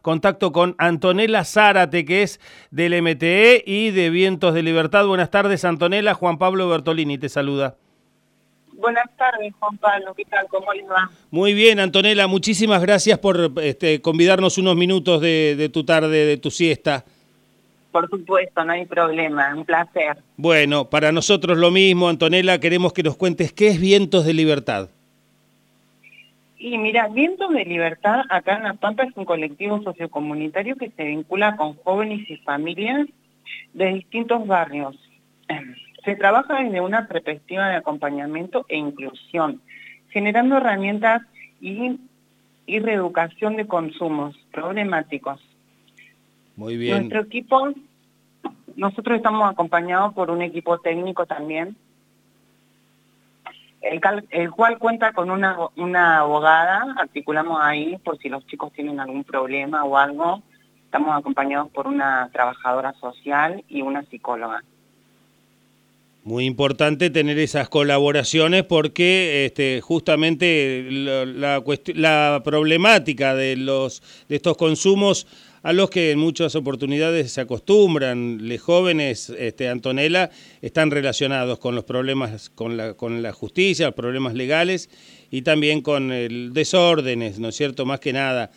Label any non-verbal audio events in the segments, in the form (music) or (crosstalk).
Contacto con Antonella Zárate, que es del MTE y de Vientos de Libertad. Buenas tardes, Antonella. Juan Pablo Bertolini te saluda. Buenas tardes, Juan Pablo. ¿Qué tal? ¿Cómo les va? Muy bien, Antonella. Muchísimas gracias por este, convidarnos unos minutos de, de tu tarde, de tu siesta. Por supuesto, no hay problema. Un placer. Bueno, para nosotros lo mismo, Antonella. Queremos que nos cuentes qué es Vientos de Libertad. Y mira, Vientos de Libertad acá en La Pampa es un colectivo sociocomunitario que se vincula con jóvenes y familias de distintos barrios. (clears throat) Se trabaja desde una perspectiva de acompañamiento e inclusión, generando herramientas y, y reeducación de consumos problemáticos. Muy bien. Nuestro equipo, nosotros estamos acompañados por un equipo técnico también, el, cual cuenta con una, una abogada, articulamos ahí por si los chicos tienen algún problema o algo, estamos acompañados por una trabajadora social y una psicóloga. Muy importante tener esas colaboraciones porque este, justamente la, la, problemática de, los, de estos consumos a los que en muchas oportunidades se acostumbran. Los jóvenes, este, Antonella, están relacionados con los problemas con la, con la justicia, problemas legales y también con el desórdenes, ¿no es cierto? Más que nada,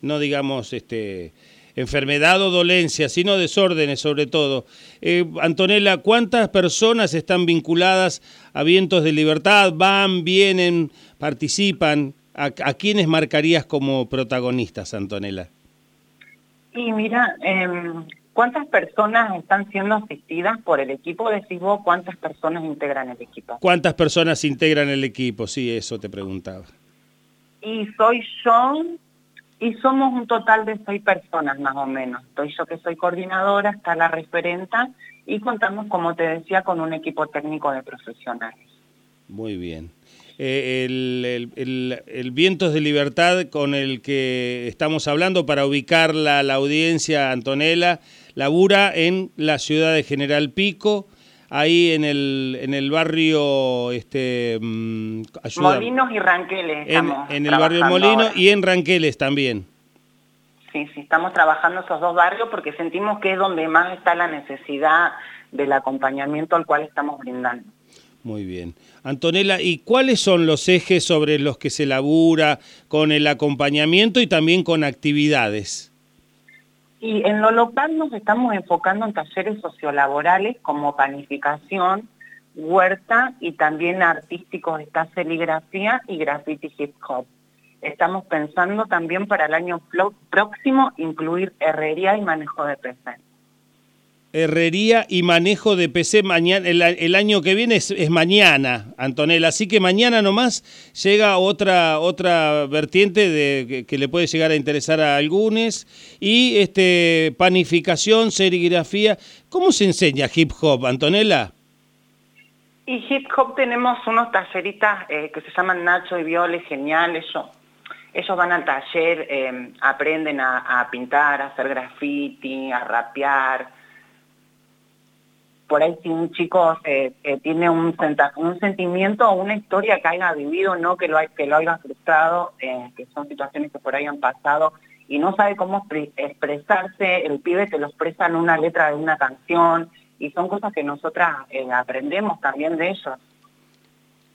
no digamos este, enfermedad o dolencia, sino desórdenes sobre todo. Eh, Antonella, ¿cuántas personas están vinculadas a Vientos de Libertad? ¿Van, vienen, participan? ¿A, a quiénes marcarías como protagonistas, Antonella? Y mira, eh, ¿cuántas personas están siendo asistidas por el equipo? Decís vos, ¿cuántas personas integran el equipo? ¿Cuántas personas integran el equipo? Sí, eso te preguntaba. Y soy yo, y somos un total de seis personas más o menos. Estoy yo que soy coordinadora, está la referenta, y contamos, como te decía, con un equipo técnico de profesionales. Muy bien. Eh, el, Vientos de Libertad con el que estamos hablando para ubicarla a la audiencia, Antonella, labura en la ciudad de General Pico, ahí en el, en el barrio... Este, mm, Molinos y Ranqueles. En, en el barrio Molinos y en Ranqueles también. Sí, sí, estamos trabajando esos dos barrios porque sentimos que es donde más está la necesidad del acompañamiento al cual estamos brindando. Muy bien. Antonella, ¿y cuáles son los ejes sobre los que se labura con el acompañamiento y también con actividades? Y en lo local nos estamos enfocando en talleres sociolaborales como panificación, huerta y también artísticos, esta serigrafía y graffiti hip hop. Estamos pensando también para el año próximo incluir herrería y manejo de peces herrería y manejo de PC mañana, el, año que viene es, mañana, Antonella. Así que mañana nomás llega otra, otra vertiente de, que, le puede llegar a interesar a algunos. Y este panificación, serigrafía. ¿Cómo se enseña hip hop, Antonella? Y hip hop tenemos unos talleritas eh, que se llaman Nacho y Viole, genial, ellos, ellos van al taller, eh, aprenden a, a pintar, a hacer graffiti, a rapear, por ahí si un chico eh, eh, tiene un, sentimiento o una historia que haya vivido, no que lo, que lo haya frustrado, eh, que son situaciones que por ahí han pasado y no sabe cómo expresarse, el pibe te lo expresa en una letra de una canción y son cosas que nosotras aprendemos también de ellos.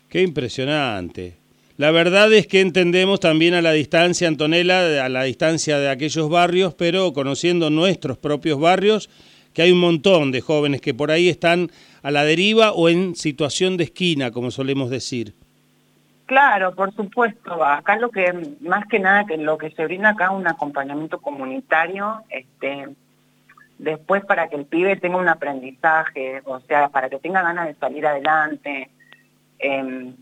Qué impresionante. La verdad es que entendemos también a la distancia, Antonella, a la distancia de aquellos barrios, pero conociendo nuestros propios barrios, que hay un montón de jóvenes que por ahí están a la deriva o en situación de esquina, como solemos decir. Claro, por supuesto. Acá lo que, más que nada, que lo que se brinda acá es un acompañamiento comunitario, este, después para que el pibe tenga un aprendizaje, o sea, para que tenga ganas de salir adelante. Eh,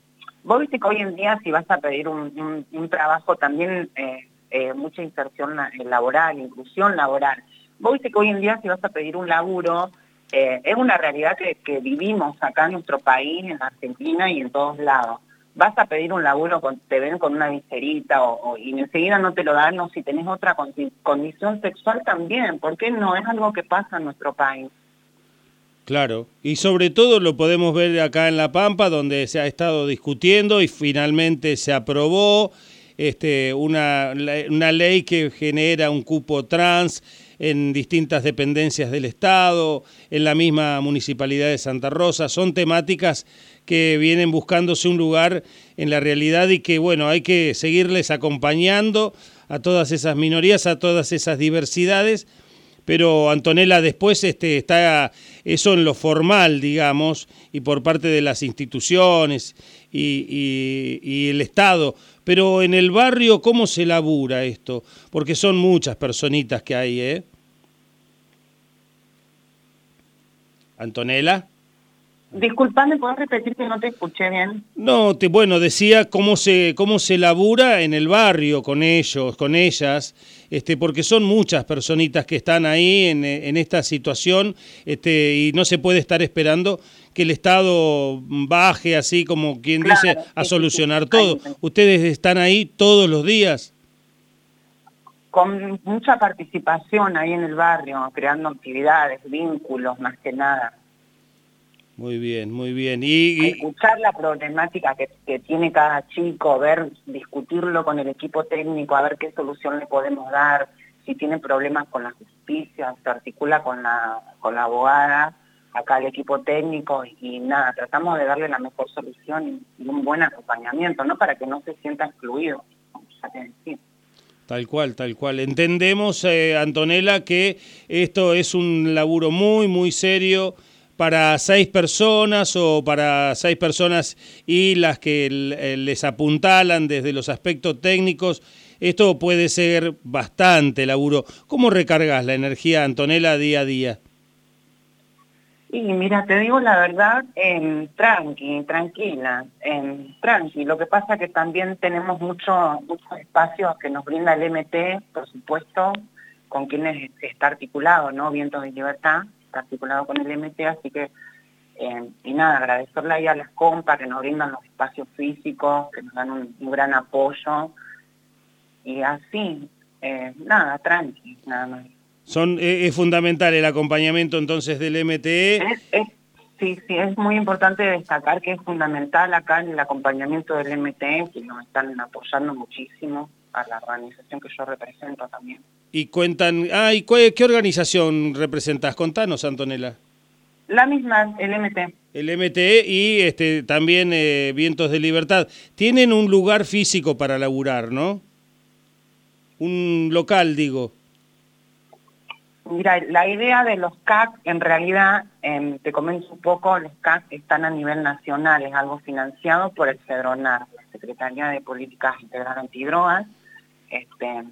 vos viste que hoy en día si vas a pedir un, trabajo también, eh, eh, mucha inserción laboral, inclusión laboral. Vos viste que hoy en día si vas a pedir un laburo, eh, es una realidad que, vivimos acá en nuestro país, en Argentina y en todos lados. Vas a pedir un laburo, con, te ven con una viserita o, y enseguida no te lo dan, o si tenés otra condición sexual también, ¿por qué no? Es algo que pasa en nuestro país. Claro, y sobre todo lo podemos ver acá en La Pampa, donde se ha estado discutiendo y finalmente se aprobó este, una, una ley que genera un cupo trans en distintas dependencias del Estado, en la misma municipalidad de Santa Rosa. Son temáticas que vienen buscándose un lugar en la realidad y que, bueno, hay que seguirles acompañando a todas esas minorías, a todas esas diversidades. Pero Antonella, después este, está eso en lo formal, digamos, y por parte de las instituciones y, y el Estado. Pero en el barrio, ¿cómo se labura esto? Porque son muchas personitas que hay, ¿eh? Antonella. Disculpame, ¿puedes repetir que no te escuché bien? No, te, bueno, decía cómo se, cómo se labura en el barrio con ellos, con ellas, este, porque son muchas personitas que están ahí en, en esta situación este, y no se puede estar esperando que el Estado baje así como quien dice a solucionar todo. Ustedes están ahí todos los días. Con mucha participación ahí en el barrio, creando actividades, vínculos más que nada. Muy bien, muy bien. Y, Escuchar la problemática que, tiene cada chico, ver, discutirlo con el equipo técnico, a ver qué solución le podemos dar, si tiene problemas con la justicia, se articula con la, con la abogada, acá el equipo técnico y, nada, tratamos de darle la mejor solución y, un buen acompañamiento, ¿no? Para que no se sienta excluido, Tal cual, tal cual. Entendemos, eh, Antonella, que esto es un laburo muy, muy serio, para seis personas o para seis personas y las que eh, les apuntalan desde los aspectos técnicos, esto puede ser bastante laburo. ¿Cómo recargas la energía, Antonella, día a día? Y mira, te digo la verdad, en tranqui, tranquila, en tranqui. Lo que pasa es que también tenemos muchos espacios que nos brinda el MT, por supuesto, con quienes está articulado, ¿no? Vientos de Libertad articulado con el MT, así que, eh, y nada, agradecerle ahí a las compas que nos brindan los espacios físicos, que nos dan un, gran apoyo, y así, eh, nada, tranqui, nada más. Son, eh, es fundamental el acompañamiento entonces del MTE. sí, sí, es muy importante destacar que es fundamental acá el acompañamiento del MTE, que nos están apoyando muchísimo a la organización que yo represento también. Y cuentan, ah, qué, organización representas? Contanos, Antonella. La misma, el MT. El MT y este, también eh, Vientos de Libertad. Tienen un lugar físico para laburar, ¿no? Un local, digo. Mira, la idea de los CAC, en realidad, em, te comento un poco, los CAC están a nivel nacional, es algo financiado por el CEDRONAR, la Secretaría de Políticas Integral Antidrogas, este,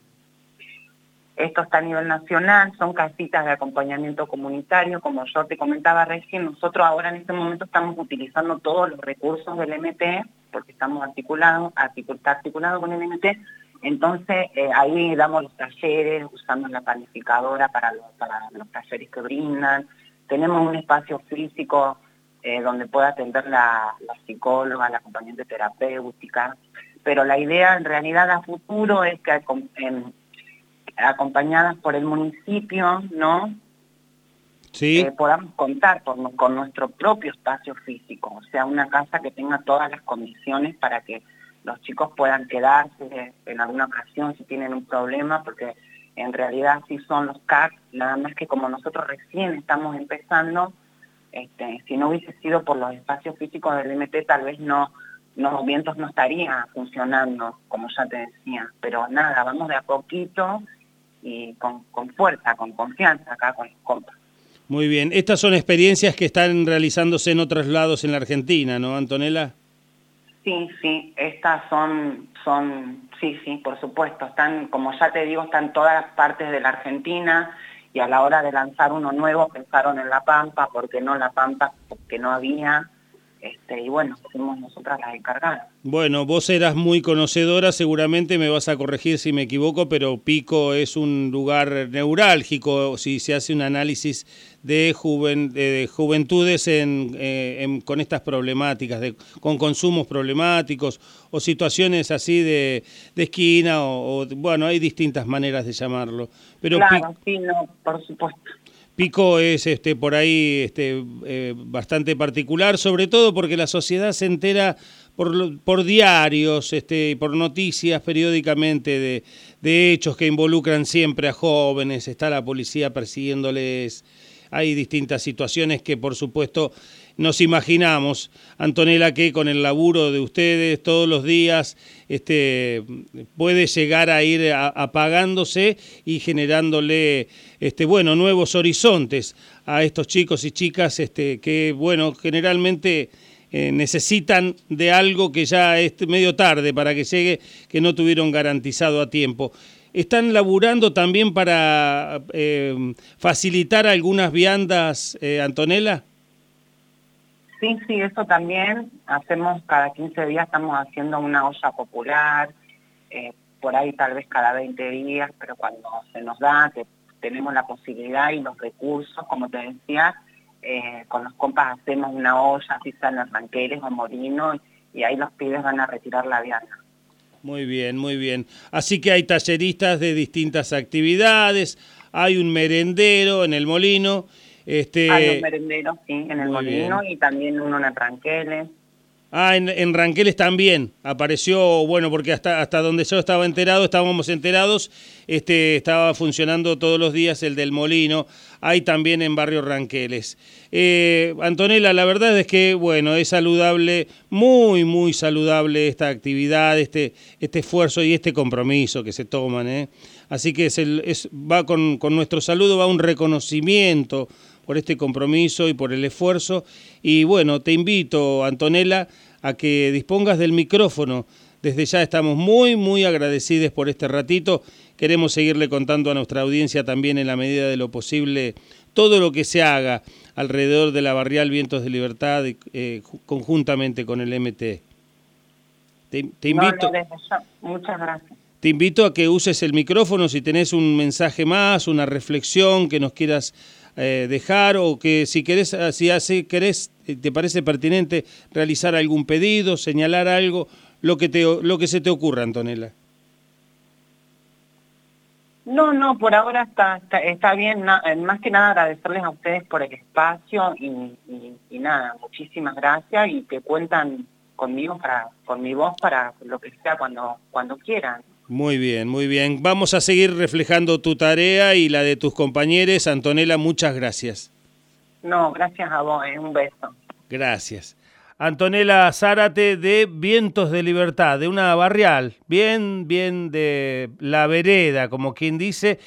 esto está a nivel nacional, son casitas de acompañamiento comunitario, como yo te comentaba recién, nosotros ahora en este momento estamos utilizando todos los recursos del MT, porque estamos articulados, está articulado con el MT, entonces eh, ahí damos los talleres, usamos la planificadora para los, talleres que brindan, tenemos un espacio físico eh, donde pueda atender la psicóloga, la acompañante terapéutica, pero la idea en realidad a futuro es que acompañadas por el municipio, ¿no? Sí. Eh, podamos contar con, nuestro propio espacio físico, o sea, una casa que tenga todas las condiciones para que los chicos puedan quedarse en alguna ocasión si tienen un problema, porque en realidad sí son los CAC, nada más que como nosotros recién estamos empezando, este, si no hubiese sido por los espacios físicos del MT, tal vez no los vientos no estaría funcionando, como ya te decía. Pero nada, vamos de a poquito y con, fuerza, con confianza acá con los compas. Muy bien. Estas son experiencias que están realizándose en otros lados en la Argentina, ¿no, Antonella? Sí, sí, estas son, son, sí, sí, por supuesto, están, como ya te digo, están todas las partes de la Argentina y a la hora de lanzar uno nuevo pensaron en La Pampa, porque no La Pampa, porque no había, este, y bueno, fuimos nosotras las encargadas. Bueno, vos eras muy conocedora, seguramente me vas a corregir si me equivoco, pero Pico es un lugar neurálgico si se hace un análisis de, juventudes eh, con estas problemáticas, de, con consumos problemáticos o situaciones así de, esquina, o, bueno, hay distintas maneras de llamarlo. Pero claro, sí, no, por supuesto. Pico es este, por ahí este, eh, bastante particular, sobre todo porque la sociedad se entera por, por diarios, este, por noticias periódicamente de, de hechos que involucran siempre a jóvenes, está la policía persiguiéndoles, hay distintas situaciones que por supuesto nos imaginamos, Antonella, que con el laburo de ustedes todos los días este, puede llegar a ir apagándose y generándole este, bueno, nuevos horizontes a estos chicos y chicas este, que, bueno, generalmente eh, necesitan de algo que ya es medio tarde para que llegue, que no tuvieron garantizado a tiempo. ¿Están laburando también para eh, facilitar algunas viandas, eh, Antonella? Sí, sí, eso también. Hacemos cada 15 días, estamos haciendo una olla popular, por ahí tal vez cada 20 días, pero cuando se nos da, que tenemos la posibilidad y los recursos, como te decía, eh, con los compas hacemos una olla, así sean ranqueles o molinos, y ahí los pibes van a retirar la vianda. Muy bien, muy bien. Así que hay talleristas de distintas actividades, hay un merendero en el molino. Este... Hay un merendero, sí, en el molino y también uno en ranqueles. Ah, en, en, Ranqueles también apareció, bueno, porque hasta, hasta donde yo estaba enterado, estábamos enterados, este, estaba funcionando todos los días el del Molino, hay también en Barrio Ranqueles. Eh, Antonella, la verdad es que, bueno, es saludable, muy, muy saludable esta actividad, este, este esfuerzo y este compromiso que se toman, ¿eh? Así que es el, es, va con, con nuestro saludo, va un reconocimiento por este compromiso y por el esfuerzo. Y bueno, te invito, Antonella, a que dispongas del micrófono. Desde ya estamos muy, muy agradecidos por este ratito. Queremos seguirle contando a nuestra audiencia también en la medida de lo posible todo lo que se haga alrededor de la barrial Vientos de Libertad eh, conjuntamente con el MT. Te, invito. Muchas gracias. Te invito a que uses el micrófono si tenés un mensaje más, una reflexión que nos quieras eh, dejar o que si querés, ah, si hace, querés, eh, te parece pertinente realizar algún pedido, señalar algo, lo que, te, lo que se te ocurra, Antonella. No, no, por ahora está, está, bien. Eh, más que nada agradecerles a ustedes por el espacio y, y, nada, muchísimas gracias y que cuentan conmigo para, con mi voz para lo que sea cuando, cuando quieran. Muy bien, muy bien. Vamos a seguir reflejando tu tarea y la de tus compañeros. Antonella, muchas gracias. No, gracias a vos, eh, un beso. Gracias. Antonella Zárate de Vientos de Libertad, de una barrial, bien, bien de la vereda, como quien dice,